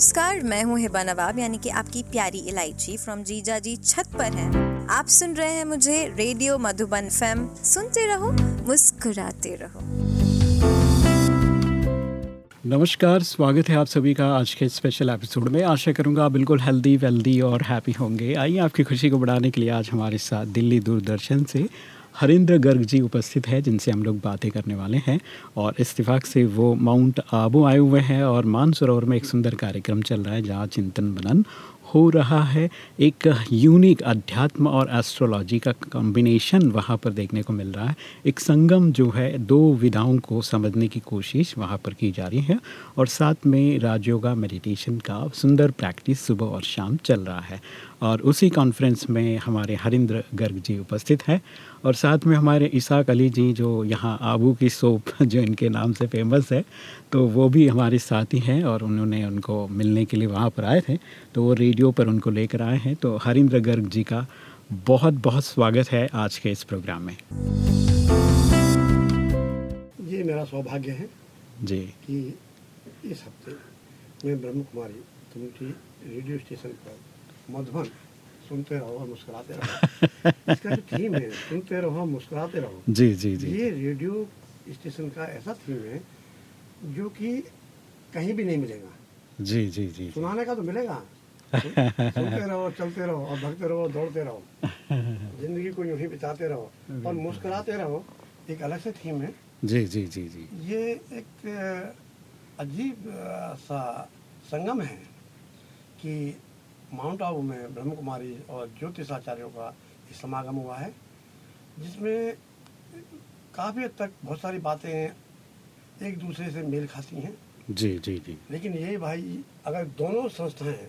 नमस्कार, मैं हूँ हिबा नवाब, यानी कि आपकी प्यारी इलायची फ्रॉम जीजा जी छत पर है। आप सुन रहे हैं मुझे रेडियो मधुबन फेम सुनते रहो, मुस्कुराते रहो। नमस्कार, स्वागत है आप सभी का आज के स्पेशल एपिसोड में। आशा करूँगा आप बिल्कुल हेल्दी वेल्दी और हैप्पी होंगे। आइए आपकी खुशी को बढ़ाने के लिए आज हमारे साथ दिल्ली दूरदर्शन से हरिंद्र गर्ग जी उपस्थित है, जिनसे हम लोग बातें करने वाले हैं। और इस्तीफाक से वो माउंट आबू आए हुए हैं और मानसरोवर में एक सुंदर कार्यक्रम चल रहा है, जहाँ चिंतन मनन हो रहा है। एक यूनिक अध्यात्म और एस्ट्रोलॉजी का कॉम्बिनेशन वहाँ पर देखने को मिल रहा है। एक संगम जो है, दो विधाओं को समझने की कोशिश वहाँ पर की जा रही है और साथ में राजयोगा मेडिटेशन का सुंदर प्रैक्टिस सुबह और शाम चल रहा है। और उसी कॉन्फ्रेंस में हमारे हरिंद्र गर्ग जी उपस्थित हैं और साथ में हमारे इसाक अली जी जो यहाँ आबू की सोप जो इनके नाम से फ़ेमस है तो वो भी हमारे साथ ही हैं और उन्होंने उनको मिलने के लिए वहाँ पर आए थे तो वो रेडियो पर उनको लेकर आए हैं। तो हरिंद्र गर्ग जी का बहुत बहुत स्वागत है आज के इस प्रोग्राम में। ये मेरा सौभाग्य है जी। कि इस हफ़्ते मैं Brahma Kumari community radio station पर मधुबन सुनते रहो और मुस्कुराते रहो इसका जो थीम है सुनते रहो मुस्कुराते रहो जी जी जी ये रेडियो स्टेशन का ऐसा थीम है जो कि कहीं भी नहीं मिलेगा। जी जी जी सुनाने का तो मिलेगा। सुनते रहो चलते रहो और भगते रहो दौड़ते रहो। ज़िंदगी को यूँ ही बिताते रहो और मुस्कुराते रहो एक अलग से थीम है। जी जी जी जी। ये एक अजीब सा संगम है कि माउंट आबू में ब्रह्म कुमारी और ज्योतिष आचार्यों का समागम हुआ है जिसमें काफ़ी हद तक बहुत सारी बातें एक दूसरे से मेल खाती हैं। जी जी जी। लेकिन ये भाई अगर दोनों संस्थाएँ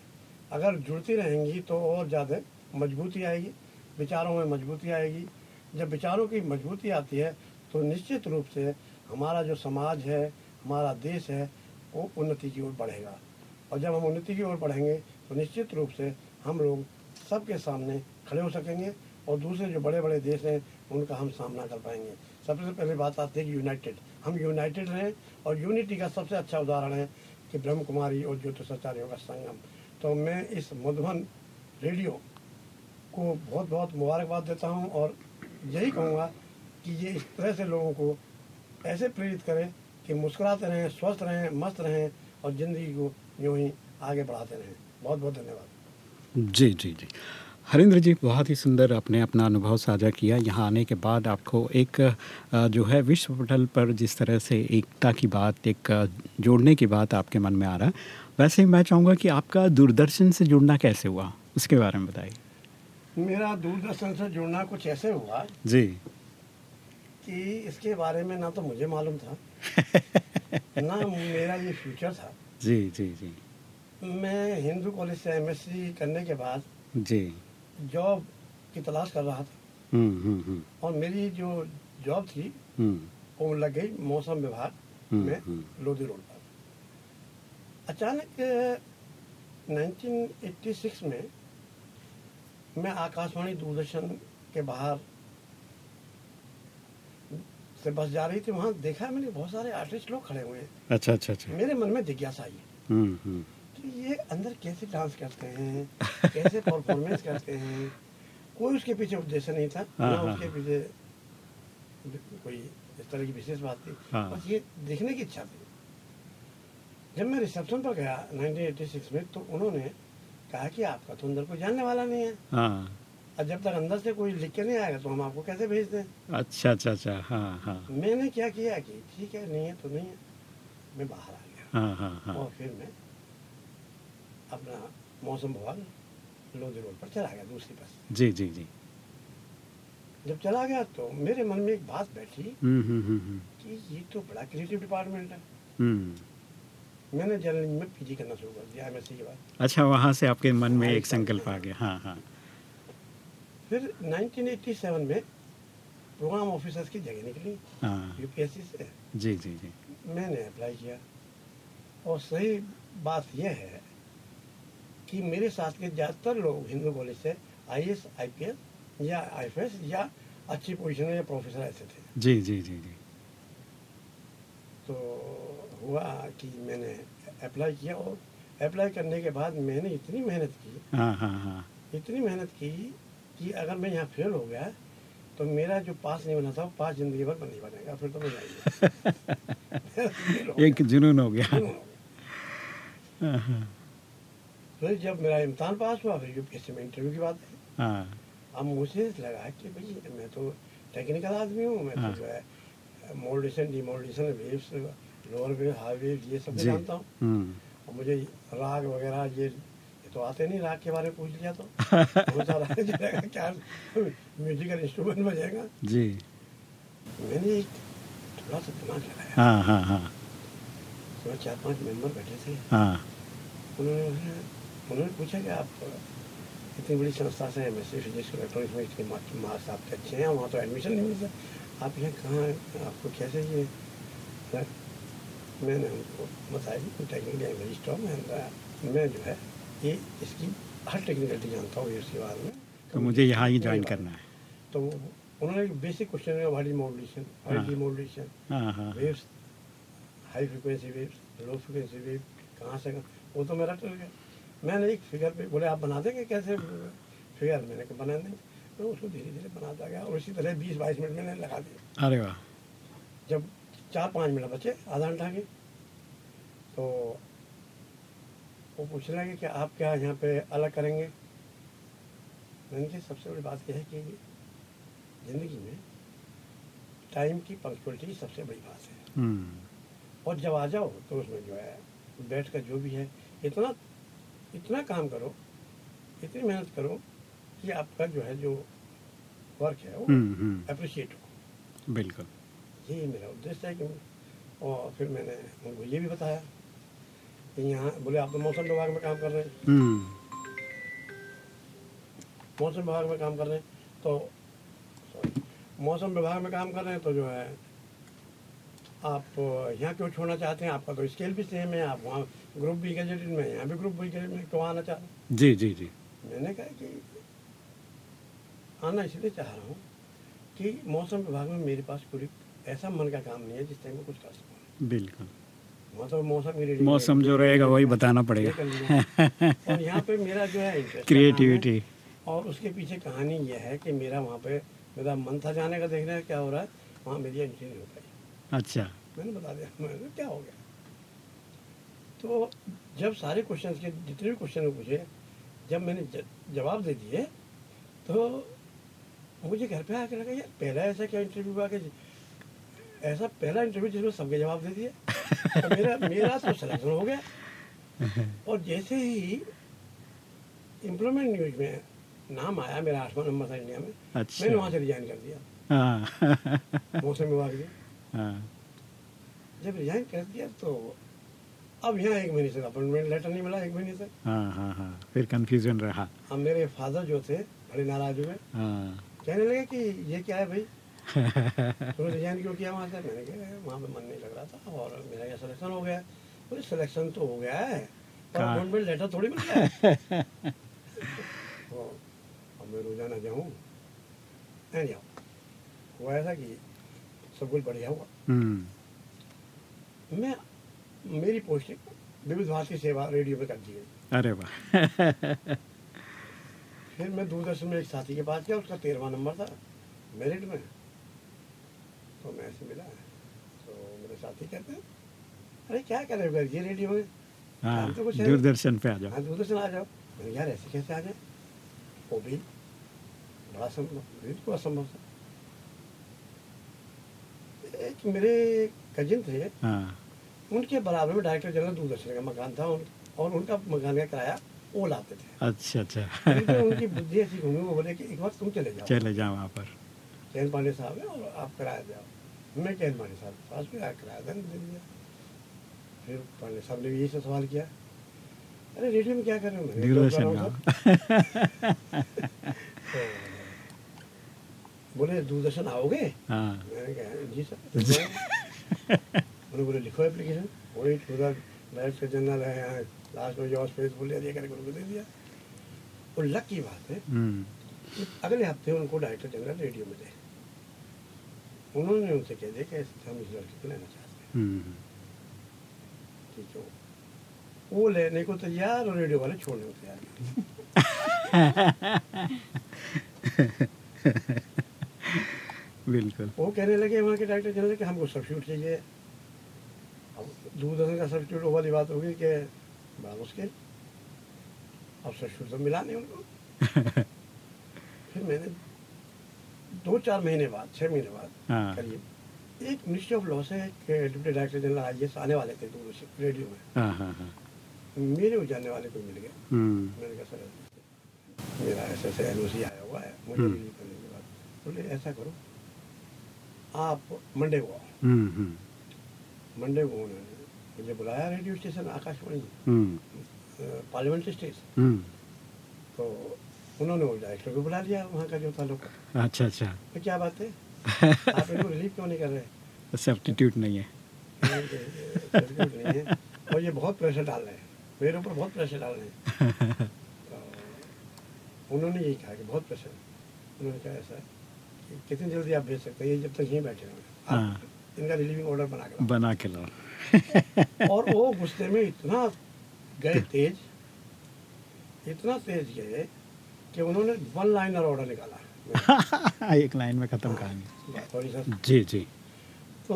अगर जुड़ती रहेंगी तो और ज़्यादा मजबूती आएगी विचारों में मजबूती आएगी। जब विचारों की मजबूती आती है तो निश्चित रूप से हमारा जो समाज है हमारा देश है वो उन्नति की ओर बढ़ेगा। और जब हम उन्नति की ओर बढ़ेंगे तो निश्चित रूप से हम लोग सबके सामने खड़े हो सकेंगे और दूसरे जो बड़े बड़े देश हैं, उनका हम सामना कर पाएँगे। सबसे पहले बात आती है कि यूनाइटेड। हम यूनाइटेड रहें और यूनिटी का सबसे अच्छा उदाहरण है कि ब्रह्म कुमारी और ज्योतिषाचार्यों का संगम। तो मैं इस मधुबन रेडियो को बहुत बहुत मुबारकबाद देता हूँ और यही कहूँगा कि ये इस तरह से लोगों को ऐसे प्रेरित करें कि मुस्कुराते रहें, स्वस्थ रहें, मस्त रहें और ज़िंदगी को यूँ ही आगे बढ़ाते रहें। बहुत बहुत धन्यवाद। जी जी जी। हरिंद्र जी बहुत ही सुंदर आपने अपना अनुभव साझा किया। यहाँ आने के बाद आपको एक जो है विश्व पटल पर जिस तरह से एकता की बात एक जोड़ने की बात आपके मन में आ रहा है वैसे ही मैं चाहूँगा कि आपका दूरदर्शन से जुड़ना कैसे हुआ? उसके बारे में बताइए। मेरा दूरदर्शन से जुड़ना कुछ ऐसे हुआ जी। कि इसके बारे में ना तो मुझे मालूम था ना मेरा ये फ्यूचर था। जी जी जी। मैं हिंदू कॉलेज से एमएससी करने के बाद जी। जॉब की तलाश कर रहा था। हम्म हम्म हम्म। और मेरी जो जॉब थी वो लग गई मौसम विभाग में। लोधी रोड पर। अचानक अ, 1986 में मैं आकाशवाणी दूरदर्शन के बाहर से बस जा रही थी वहाँ देखा मैंने बहुत सारे आर्टिस्ट लोग खड़े हुए हैं। अच्छा अच्छा अच्छा। मेरे मन में जिज्ञासा आई। कि ये अंदर कैसे डांस करते हैं? कैसे परफॉर्मेंस करते हैं? कोई उसके पीछे उद्देश्य नहीं था ना हाँ, उसके हाँ। पीछे कोई इस तरह की विशेष बात थी। हाँ। बस ये देखने की इच्छा थी। जब मैं रिसेप्शन पर गया 1986 में तो उन्होंने कहा कि आपका तो अंदर कोई जानने वाला नहीं है। हाँ। और जब तक अंदर से कोई लिख के नहीं आएगा तो हम आपको कैसे भेज दें? अच्छा अच्छा अच्छा। हाँ हाँ। मैंने क्या किया कि ठीक है नहीं है तो नहीं है। मैं बाहर आ गया। हाँ हाँ हाँ। और फिर मैं अपना मौसम विभाग लोधी रोड पर चला गया दूसरी बस। जी जी जी। जब चला गया तो मेरे मन में एक बात बैठी हम्म हम्म हम्म हम्म। कि ये तो बड़ा क्रिएटिव डिपार्टमेंट है। हम्म। मैंने जर्नलिज्म में पीजी करना शुरू कर दिया एमएससी के बाद। अच्छा वहाँ से आपके मन में हाँ, एक संकल्प आ गया। हाँ हाँ। फिर 1987 में प्रोग्राम ऑफिसर्स की जगह निकली। हाँ। यूपीएससी से। जी जी जी। मैंने अप्लाई किया। और सही बात यह है कि मेरे साथ के ज़्यादातर लोग हिंदू कॉलेज से I S I P S या आई एस या अच्छी पोजीशन में या प्रोफेसर ऐसे थे। जी जी जी जी। तो हुआ कि मैंने अप्लाई किया और अप्लाई करने के बाद मैंने इतनी मेहनत की हाँ हाँ हाँ। इतनी मेहनत की कि अगर मैं यहाँ फेल हो गया तो मेरा जो पास नहीं बना था वो पास ज़िंदगी भर नहीं बनेगा फिर तो मैं जाएँगे। एक जुनून हो गया। हाँ, हाँ, फिर जब मेरा इम्तान पास हुआ फिर यूपीएससी में इंटरव्यू की बात है। हाँ। अब मुझे लगा कि भाई मैं तो टेक्निकल आदमी हूँ मैं हाँ। तो जो है modulation demodulation waves lower wave high wave ये सब जानता हूँ। हम्म, और मुझे राग वगैरह ये तो आते नहीं राग के बारे में पूछ लिया तो। क्या म्यूजिकल इंस्ट्रूमेंट बजेगा। जी। मैंने एक थोड़ा सा दिमाग लगाया। हाँ हाँ हाँ। तो चार पाँच मेंबर बैठे थे। हाँ। उन्होंने उन्होंने पूछा कि आप इतनी बड़ी संस्था से M S C physics electronics में इतने मार्क्स आपके अच्छे हैं वहाँ तो एडमिशन नहीं मिलता आप यहाँ कहाँ आपको कैसे ये मैंने उनको बताया कि technically I very strong and मैं जो है ये इसकी हर टेक्निकलिटी जानता हूँ इसके बारे में तो मुझे यहाँ ही ज्वाइन करना है तो उन्होंने बेसिक क्वेश्चन है व्हाट इज़ मॉड्यूलेशन। इज़ हाँ waves high frequency waves low frequency wave कहाँ से वो तो मेरा टल गया मैंने एक फिगर पे बोले आप बना देंगे कैसे? फिगर मैंने कहा बना देंगे। तो उसको धीरे धीरे बनाता गया और इसी तरह बीस बाईस मिनट मैंने लगा दिया। अरे वाह। जब चार पाँच मिनट बचे आधा घंटा के तो वो पूछ रहे हैं कि आप क्या यहाँ पे अलग करेंगे? मैंने कहा सबसे बड़ी बात यह है कि ज़िंदगी में टाइम की पंक्चुअलिटी सबसे बड़ी बात है। हम्म, और जब आ जाओ तो उसमें जो है बैठ कर जो भी है इतना इतना काम करो इतनी मेहनत करो कि आपका जो है जो वर्क है वो हम्म, हम्म, अप्रिशिएट हो। बिल्कुल। यही मेरा उद्देश्य है कि और फिर मैंने उनको ये भी बताया कि यहाँ बोले आप तो मौसम विभाग में काम कर रहे हैं। हम्म, मौसम विभाग में काम कर रहे हैं तो मौसम विभाग में काम कर रहे हैं तो जो है आप यहाँ क्यों छोड़ना चाहते हैं? आपका तो स्केल भी सेम है आप वहाँ ग्रुप बी गजेटेड में यहाँ भी ग्रुप बी गजेटेड में क्यों आना चाह रहे जी जी जी। मैंने कहा कि आना इसलिए चाह रहा हूँ कि मौसम विभाग में मेरे पास कोई ऐसा मन का काम नहीं है जिस टाइम में कुछ कर सकूँ। बिल्कुल। तो मौसम मौसम जो रहेगा वही बताना पड़ेगा। और यहाँ पे मेरा जो है का है। क्रिएटिविटी और उसके पीछे कहानी यह है कि मेरा वहाँ पे मेरा मन था जाने का देखने का क्या हो रहा है वहाँ मेरी एंट्री नहीं हो पाई। अच्छा। मैंने बता दिया मैंने क्या हो गया? तो जब सारे क्वेश्चन के जितने भी क्वेश्चन पूछे जब मैंने जवाब दे दिए तो मुझे घर पे आके लगा यार पहला ऐसा क्या इंटरव्यू हुआ कि ऐसा पहला इंटरव्यू जिसमें सबके जवाब दे दिए? तो मेरा मेरा तो सिलेक्शन हो गया। और जैसे ही इम्प्लॉयमेंट न्यूज़ में नाम आया मेरा आठवां नंबर था इंडिया में अच्छा। मैंने वहाँ से रिजाइन कर दिया। हाँ। मौसम विभाग से हाँ। जब रिजाइन कर दिया तो अब यहाँ एक महीने से अपॉइंटमेंट लेटर नहीं मिला एक महीने से। हाँ हाँ हाँ फिर कंफ्यूजन रहा। अब मेरे फादर जो थे बड़े नाराज़ हुए। कहने लगे कि ये क्या है भाई? तुमने रिजाइन क्यों किया वहाँ से? मैंने कहा वहाँ पे मन नहीं लग रहा था और मेरा ये सिलेक्शन हो गया। बोले सिलेक्शन तो हो गया है पर? अपॉइंटमेंट लेटर थोड़ी मिल गया है। तो अब मैं रोज़ाना जाऊँ नहीं जाऊँ। हुआ ऐसा कि सब कुछ बढ़िया हुआ। हम्म, मैं मेरी पोस्टिंग विविध भारती सेवा रेडियो में कर दी गई अरे वाह। फिर मैं दूरदर्शन में एक साथी के पास गया उसका तेरहवा नंबर था मेरिट में। तो मैं ऐसे मिला तो मेरे साथी कहते हैं अरे क्या कर रहे ये रेडियो में हाँ तो दूरदर्शन पे आ जाओ। हाँ दूरदर्शन आ जाओ। मैंने यार ऐसे कैसे आ जाए? वो भी बड़ा संभव बिल्कुल असंभव था। एक मेरे कजिन थे हाँ। उनके बराबर में डायरेक्टर जनरल दूरदर्शन का मकान था उन, और उनका मकान का किराया वो लाते थे। अच्छा अच्छा। उनकी बुद्धि ऐसी घूमी वो बोले कि एक बार तुम चले जाओ। चले जाओ वहाँ पर। चैन पांडे साहब है और आप किराया जाओ मैं चैन पांडे साहब के पास गया किराया दे दिया फिर पांडे साहब ने भी यही से सवाल किया। अरे रेडियो में क्या कर रहे हो? मैंने कहा, "जॉब कर दूरदर्शन रहा में हूँ? आओ। सर।" तो बोले दूरदर्शन आओगे? हाँ। मैंने कहा जी सर उन्होंने बोले लिखो एप्लीकेशन वही पूरा डायरेक्टर जनरल है। यहाँ लास्ट में जॉब स्पेस बोले दिया करके उनको दे दिया। और लक की बात है हम्म, कि अगले हफ़्ते उनको डायरेक्टर जनरल रेडियो में दे। उन्होंने उनसे कह दिया कि हम इस लड़के को लेना चाहते हैं। हम्म, ठीक है। वो लेने को तैयार और रेडियो वाले छोड़ने को तैयार बिल्कुल। वो कहने लगे वहाँ के डायरेक्टर जनरल लगे हमको सब्सिट्यूट चाहिए। अब दूरदर्शन का सब्सिट्यूट वो वाली बात होगी कि बड़ा मुश्किल अब सब्सिट्यूट तो मिला नहीं उनको। फिर मैंने दो चार महीने बाद छः महीने बाद हाँ। करीब एक मिनिस्ट्री ऑफ़ लॉ से डिप्टी डायरेक्टर जनरल आई आने वाले थे दूर से रेडियो में। हाँ हाँ मेरे वो जानने वाले कोई मिल गया। हम्म, मैंने कहा सर मेरा ऐसे ऐसे एल आया हुआ है मुझे हम्म। करने के बाद। बोले ऐसा करो आप मंडे को आओ। हम्म, हम्म, मंडे को उन्होंने मुझे बुलाया radio station Akashvani hmm, parliament station hmm, तो उन्होंने वो डायरेक्टर को बुला लिया वहाँ का जो था लोग अच्छा अच्छा। तो क्या बात है? आप इनको रिलीव क्यों नहीं कर रहे? सब्सटीट्यूट नहीं है। मैंने कहा, "ये certificate नहीं है। और ये बहुत प्रेशर डाल रहे हैं। मेरे ऊपर बहुत प्रेशर डाल रहे हैं। तो उन्होंने यही कहा कि बहुत प्रेशर उन्होंने कहा ऐसा है कितनी जल्दी आप भेज सकते हैं? ये जब तक यहीं बैठे होंगे। हाँ। आप इनका रिलीविंग ऑर्डर बना के बना के लाओ। और वो गुस्से में इतना गए तेज इतना तेज गए कि उन्होंने वन लाइनर ऑर्डर निकाला। एक लाइन में खत्म कहानी। थोड़ी सा जी जी। तो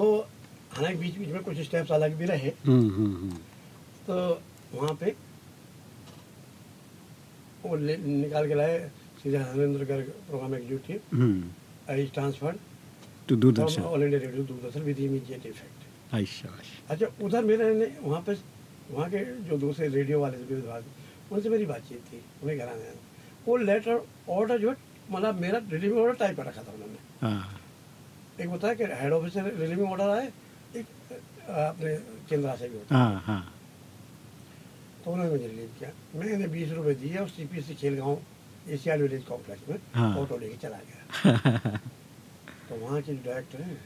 हालाँकि बीच बीच में कुछ स्टेप्स अलग भी रहे। हम्म, हम्म, हम्म, तो वहाँ पे वो निकाल के लाए सीधा Harendra Garg programme executive hmm, I transfer तो Doordarshan. All India radio Doordarshan with immediate effect आई अच्छा। उधर मेरे ने वहाँ पे वहाँ के जो दूसरे रेडियो वाले थे उनसे मेरी बातचीत थी उन्हें घराने आया वो लेटर ऑर्डर जो है, मतलब मेरा रिलीविंग ऑर्डर टाइप कर रखा था उन्होंने। हाँ। एक होता है कि हेड ऑफ़िस से रिलीविंग ऑर्डर आए एक अपने केंद्रा से भी होता। है हाँ। तो उन्होंने मुझे रिलीव किया। मैंने बीस रुपये दिए और सी P C Khel Gaon Asia village complex में। ऑटो लेके चला गया। तो वहाँ के जो डायरेक्टर हैं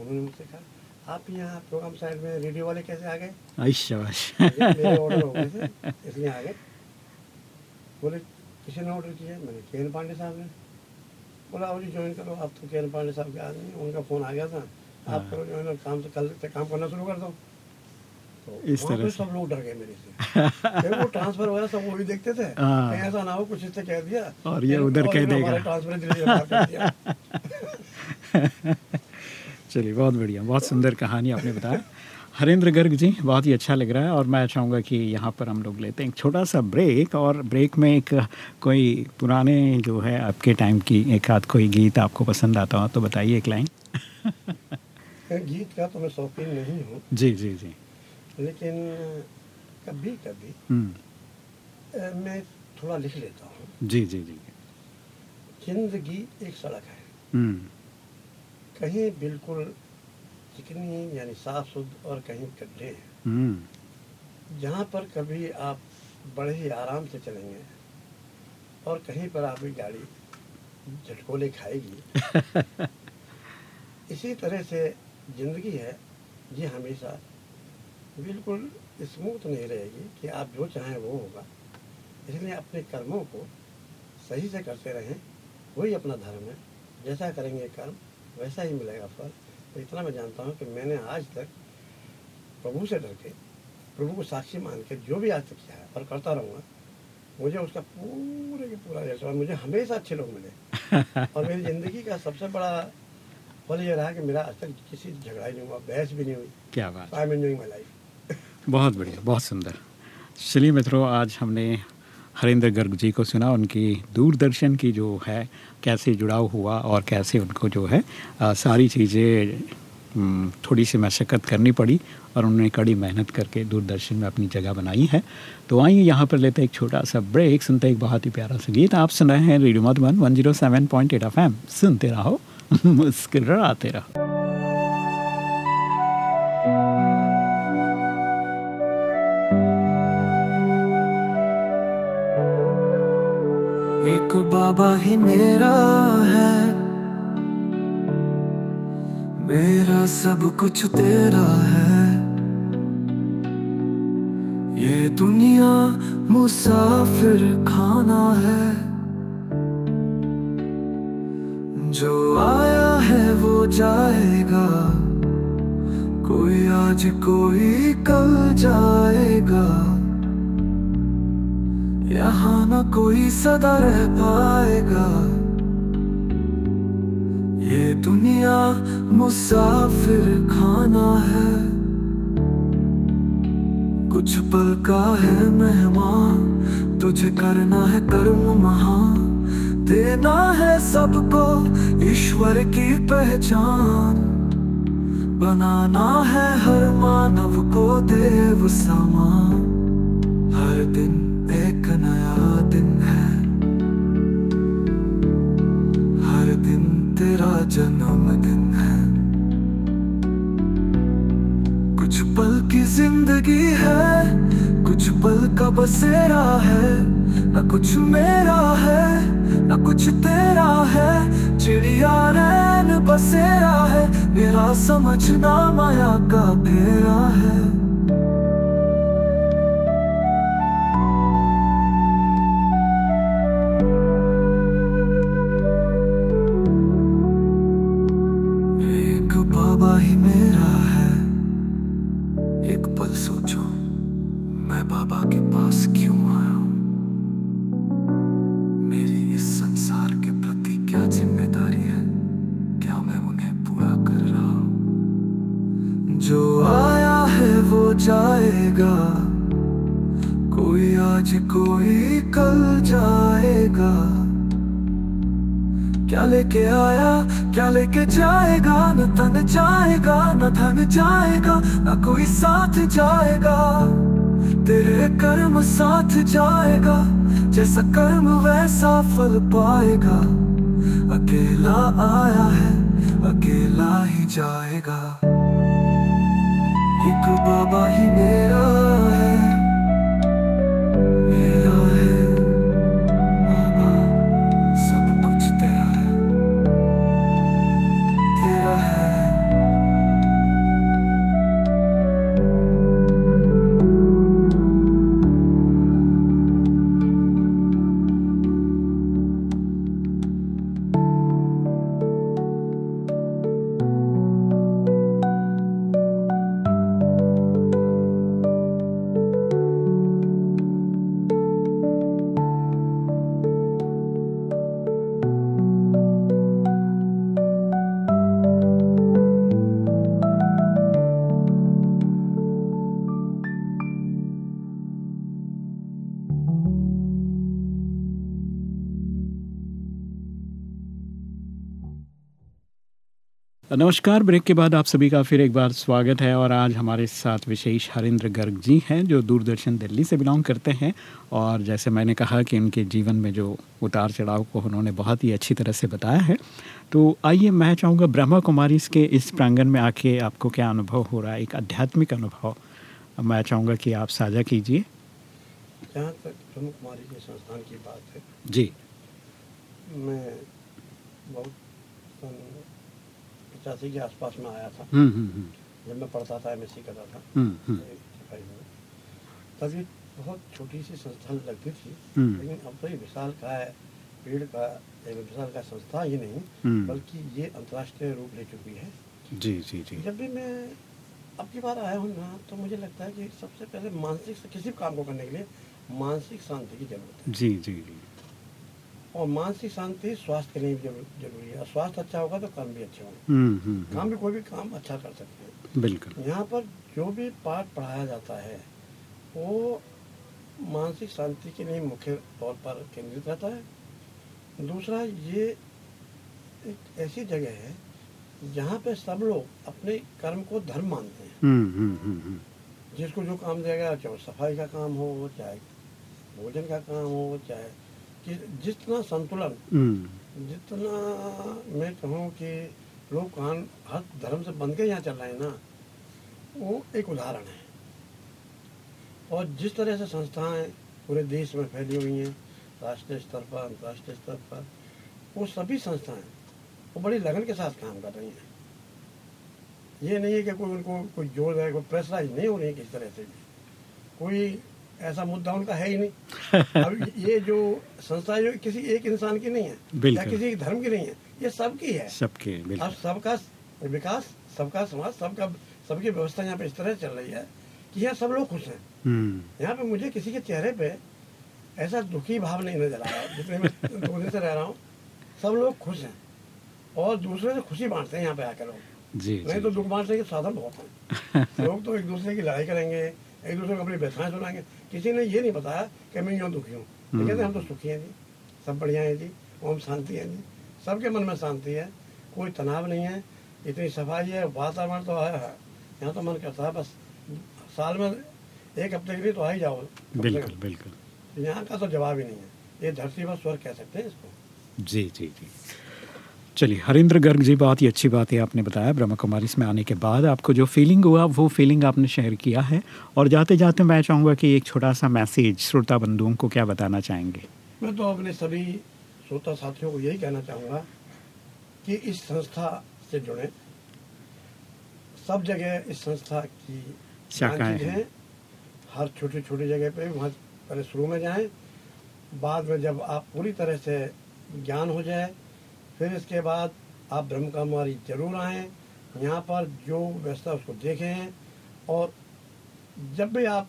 उन्होंने मुझसे कहा आप यहाँ प्रोग्राम साइड में रेडियो वाले कैसे आ गए? शाबाश। मेरे ऑर्डर हो गए थे इसलिए आ गए। बोले किसी ने ऑर्डर किया? मैंने के एन पांडे साहब ने। बोला आओ जी ज्वाइन करो। आप तो के एन पांडे साहब के आदमी। उनका फ़ोन आ गया था। हाँ। आप करो। ज्वाइन काम से कल से काम करना शुरू कर दो। तो इस तरह सब लोग डर गए मेरे से। वो ट्रांसफ़र वगैरह सब वो भी देखते थे। हाँ। ऐसा ना हो कुछ इससे कह दिया। और ये उधर कह देगा। ट्रांसफ़र दिल्ली जमा कर दिया चलिए बहुत बढ़िया बहुत सुंदर कहानी आपने बताया। हरेंद्र गर्ग जी बहुत ही अच्छा लग रहा है और मैं चाहूँगा कि यहाँ पर हम लोग लेते हैं एक छोटा सा ब्रेक और ब्रेक में एक कोई पुराने जो है आपके टाइम की एक आध कोई गीत आपको पसंद आता हो तो बताइए एक लाइन। गीत का तो मैं शौकीन नहीं हूँ। जी जी जी। लेकिन कभी कभी हम्म, मैं थोड़ा लिख लेता हूँ। जी जी जी। ज़िंदगी एक सड़क है। हम्म, कहीं बिल्कुल चिकनी यानी साफ़ शुद्ध और कहीं गड्ढे हैं। हम्म, जहाँ पर कभी आप बड़े ही आराम से चलेंगे और कहीं पर आपकी गाड़ी झटकोले खाएगी इसी तरह से ज़िंदगी है ये हमेशा। बिल्कुल स्मूथ नहीं रहेगी कि आप जो चाहें वो होगा। इसलिए अपने कर्मों को सही से करते रहें। वही अपना धर्म है। जैसा करेंगे कर्म वैसा ही मिलेगा फल तो इतना मैं जानता हूँ कि मैंने आज तक प्रभु से डर के प्रभु को साक्षी मान के जो भी आज तक किया है और करता रहूँगा मुझे उसका पूरे के पूरा जैसा और मुझे हमेशा अच्छे लोग मिले। और मेरी ज़िंदगी का सबसे बड़ा फल ये रहा कि मेरा आज तक किसी झगड़ा ही नहीं हुआ बहस भी नहीं हुई। क्या बात। I am enjoying my life बहुत बढ़िया बहुत सुंदर। चलिए मित्रों आज हमने हरिंदर गर्ग जी को सुना उनकी दूरदर्शन की जो है कैसे जुड़ाव हुआ और कैसे उनको जो है आ, सारी चीज़ें थोड़ी सी मशक्क़त करनी पड़ी और उन्होंने कड़ी मेहनत करके दूरदर्शन में अपनी जगह बनाई है। तो आइए यहाँ पर लेते हैं एक छोटा सा ब्रेक सुनते एक बहुत ही प्यारा सा गीत। आप सुन रहे हैं radio Madhuban one zero seven point eight F M. सुनते रहो मुस्किल आते रहो। बाबा ही मेरा है। मेरा सब कुछ तेरा है। ये दुनिया मुसाफिर खाना है। जो आया है वो जाएगा। कोई आज कोई कल जाएगा। यहाँ न कोई सदा रह पाएगा। ये दुनिया मुसाफिर खाना है। कुछ पल का है मेहमान, तुझे करना है कर्म महान। देना है सबको ईश्वर की पहचान। बनाना है हर मानव को देव समान। हर दिन तेरा जन्मदिन है। कुछ पल की ज़िंदगी है, कुछ पल का बसेरा है। न कुछ मेरा है, न कुछ तेरा है। चिड़िया रैन बसेरा है, मेरा समझना माया का फेरा है। लेके आया, क्या लेके जाएगा? न तन जाएगा, न धन जाएगा, न कोई साथ जाएगा। तेरे कर्म साथ जाएगा, जैसा कर्म वैसा फल पाएगा। अकेला आया है, अकेला ही जाएगा। एक बाबा ही मेरा है। मेरा नमस्कार ब्रेक के बाद आप सभी का फिर एक बार स्वागत है और आज हमारे साथ विशेष हरिंद्र गर्ग जी हैं जो दूरदर्शन दिल्ली से बिलोंग करते हैं। और जैसे मैंने कहा कि उनके जीवन में जो उतार चढ़ाव को उन्होंने बहुत ही अच्छी तरह से बताया है तो आइए मैं चाहूँगा ब्रह्मा कुमारी के इस प्रांगण में आके आपको क्या अनुभव हो रहा है एक आध्यात्मिक अनुभव। मैं चाहूँगा कि आप साझा कीजिए। जहाँ तक ब्रह्म कुमारी के संस्थान की बात है जी। मैं बहुत पचासी के आसपास में आया था। हम्म हम्म हम्म, जब मैं पढ़ता था एम करता था। में तभी बहुत छोटी सी संस्थान लगती थी। लेकिन अब तो ये विशाल का है पेड़ का एक विशाल का संस्था ही नहीं। बल्कि ये अंतर्राष्ट्रीय रूप ले चुकी है। जी जी जी। जब भी मैं अब की बार आया हूँ ना तो मुझे लगता है कि सबसे पहले मानसिक किसी भी काम को करने के लिए मानसिक शांति की ज़रूरत है। जी जी जी। और मानसिक शांति स्वास्थ्य के लिए भी ज़रूरी है। और स्वास्थ्य अच्छा होगा तो कर्म भी अच्छे होंगे। हम्म हम्म। काम भी कोई भी काम अच्छा कर सकते हैं। बिल्कुल। यहाँ पर जो भी पाठ पढ़ाया जाता है वो मानसिक शांति के लिए मुख्य तौर पर केंद्रित रहता है। दूसरा ये एक ऐसी जगह है जहाँ पे सब लोग अपने कर्म को धर्म मानते हैं। हम्म हम्म हम्म हम्म। जिसको जो काम दिया गया चाहे वो सफ़ाई का काम हो चाहे भोजन का काम हो चाहे जितना संतुलन हम्म। जितना मैं कहूँ कि लोग कान हर धर्म से बंध के यहाँ चल रहे हैं ना वो एक उदाहरण है। और जिस तरह से संस्थाएँ पूरे देश में फैली हुई हैं राष्ट्रीय स्तर पर अंतर्राष्ट्रीय स्तर पर वो सभी संस्थाएँ वो बड़ी लगन के साथ काम कर रही हैं। ये नहीं है कि कोई उनको कोई ज़ोर है कोई प्रेसराइज नहीं हो रही है किसी तरह से भी। कोई ऐसा मुद्दा उनका है ही नहीं। अब ये जो संस्था जो किसी एक इंसान की नहीं है या। किसी धर्म की नहीं है ये सबकी है। सबके अब सबका विकास सबका समाज सबका सबकी व्यवस्था यहाँ पे इस तरह चल रही है कि यहाँ सब लोग खुश हैं। हम्म। यहाँ पे मुझे किसी के चेहरे पे ऐसा दुखी भाव नहीं नज़र आ रहा जितने मैं दो दिन से रह रहा हूँ। सब लोग खुश हैं और दूसरे से खुशी बांटते हैं यहाँ पे आकर लोग। नहीं तो दुख बांटने के साधन बहुत हैं। लोग तो एक दूसरे की लड़ाई करेंगे एक दूसरे को अपनी व्यथाएँ सुनाएँगे। किसी ने ये नहीं बताया कि मैं यूँ दुखी हूँ। तो कहते हम तो सुखी हैं जी। सब बढ़िया है जी। ओम शांति है जी। सबके मन में शांति है। कोई तनाव नहीं है। इतनी सफ़ाई है वातावरण तो है। है। यहाँ तो मन करता है बस साल में एक हफ़्ते के लिए तो आ ही जाओ। बिल्कुल बिल्कुल। यहाँ का तो जवाब ही नहीं है। ये धरती पर स्वर कह सकते हैं इसको। जी जी जी। चलिए हरिंद्र गर्ग जी बहुत ही अच्छी बात है आपने बताया ब्रह्मा कुमारी में आने के बाद आपको जो फीलिंग हुआ वो फीलिंग आपने शेयर किया है। और जाते जाते मैं चाहूँगा कि एक छोटा सा मैसेज श्रोता बंधुओं को क्या बताना चाहेंगे? मैं तो अपने सभी श्रोता साथियों को यही कहना चाहूँगा कि इस संस्था से जुड़े। सब जगह इस संस्था की शाखाएँ हैं। हैं। हर छोटी छोटी जगह पे वहाँ पहले शुरू में जाएँ बाद में जब आप पूरी तरह से ज्ञान हो जाए फिर इसके बाद आप ब्रह्म कुमारी ज़रूर आएँ। यहाँ पर जो व्यवस्था उसको देखें और जब भी आप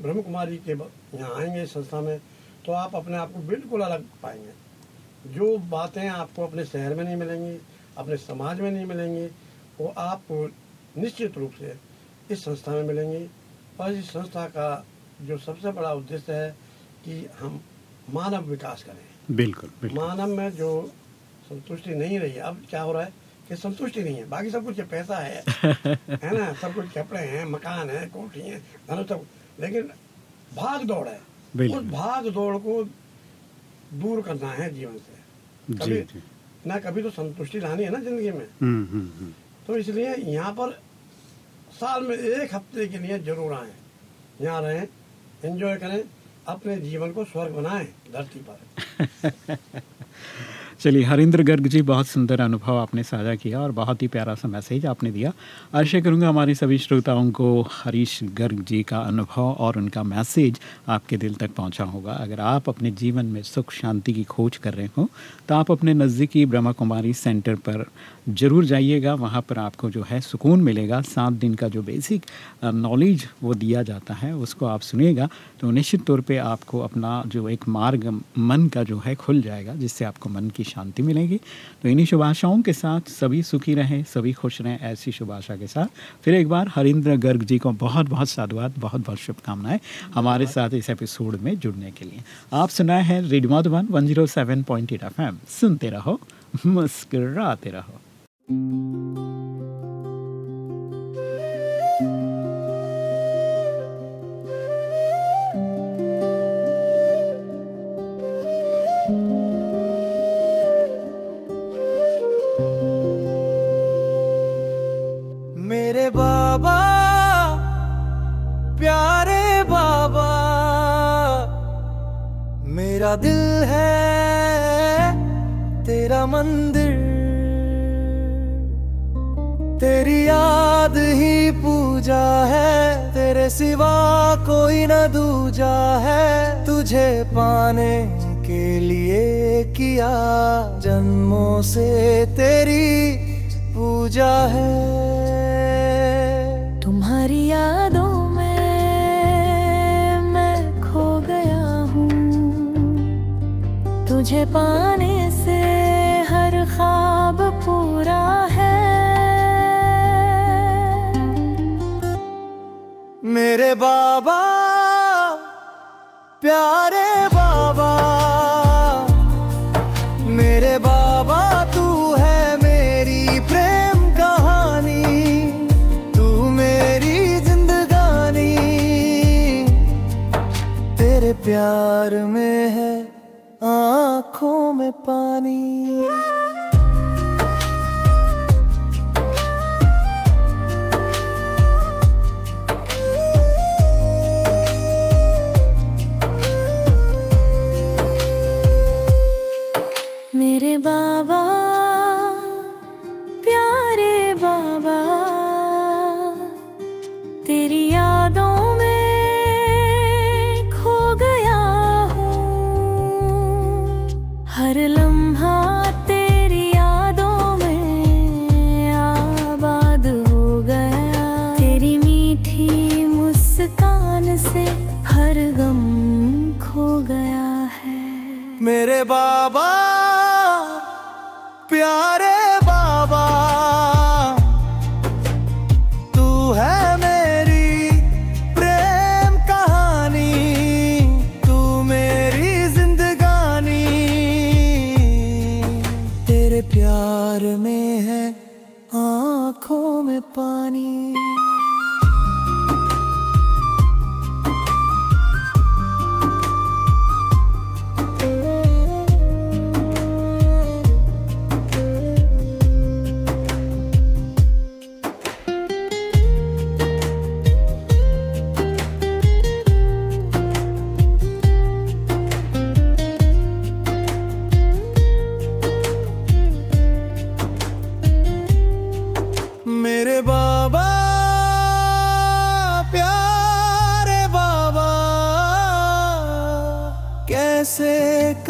ब्रह्म कुमारी के यहाँ आएँगे इस संस्था में तो आप अपने आप को बिल्कुल अलग पाएँगे। जो बातें आपको अपने शहर में नहीं मिलेंगी अपने समाज में नहीं मिलेंगी वो आपको निश्चित रूप से इस संस्था में मिलेंगी। और इस संस्था का जो सबसे बड़ा उद्देश्य है कि हम मानव विकास करें। बिल्कुल बिल्कुल। मानव में जो संतुष्टि नहीं रही अब क्या हो रहा है कि संतुष्टि नहीं है। बाकी सब कुछ पैसा है है ना? सब कुछ कपड़े हैं मकान है कोठी है धन सब। लेकिन भाग दौड़ है। उस भाग दौड़ को दूर करना है जीवन से। कभी जी। ना कभी तो संतुष्टि लानी है ना ज़िंदगी में। हम्म हम्म हम्म। तो इसलिए यहाँ पर साल में एक हफ़्ते के लिए ज़रूर आए। यहाँ रहें एंजॉय करें अपने जीवन को स्वर्ग बनाएँ धरती पर। चलिए, हरिंद्र गर्ग जी, बहुत सुंदर अनुभव आपने साझा किया और बहुत ही प्यारा सा मैसेज आपने दिया। आशा करूँगा हमारे सभी श्रोताओं को हरीश गर्ग जी का अनुभव और उनका मैसेज आपके दिल तक पहुँचा होगा। अगर आप अपने जीवन में सुख, शांति की खोज कर रहे हो तो आप अपने नज़दीकी ब्रह्मा कुमारी सेंटर पर ज़रूर जाइएगा। वहाँ पर आपको जो है सुकून मिलेगा। सात दिन का जो बेसिक नॉलेज वो दिया जाता है, उसको आप सुनिएगा तो निश्चित तौर पर आपको अपना जो एक मार्ग, मन का जो है खुल जाएगा, जिससे आपको मन की शांति मिलेगी। तो इन्हीं शुभ आशाओं के साथ सभी सुखी रहें सभी खुश रहें ऐसी शुभ आशा के साथ। फिर एक बार हरिंद्र गर्ग जी को बहुत बहुत साधुवाद बहुत बहुत शुभकामनाएँ हमारे साथ इस एपिसोड में जुड़ने के लिए। आप सुनाए हैं radio Madhuban one zero seven point eight F M. सुनते रहो मुस्कराते रहो। मेरे बाबा, प्यारे बाबा, मेरा दिल है तेरा मंदिर। तेरी याद ही पूजा है, तेरे सिवा कोई न दूजा है। तुझे पाने के लिए किया जन्मों से तेरी पूजा है। तुझे पाने से हर ख्वाब पूरा है। मेरे बाबा, प्यारे बाबा, मेरे बाबा, तू है मेरी प्रेम कहानी, तू मेरी जिंदगानी, तेरे प्यार में पानी। मेरे बाबा प्यारे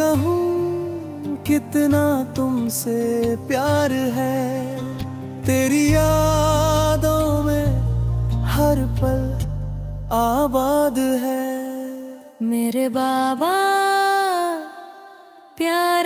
कहूँ कितना तुमसे प्यार है। तेरी यादों में हर पल आबाद है। मेरे बाबा, प्यारे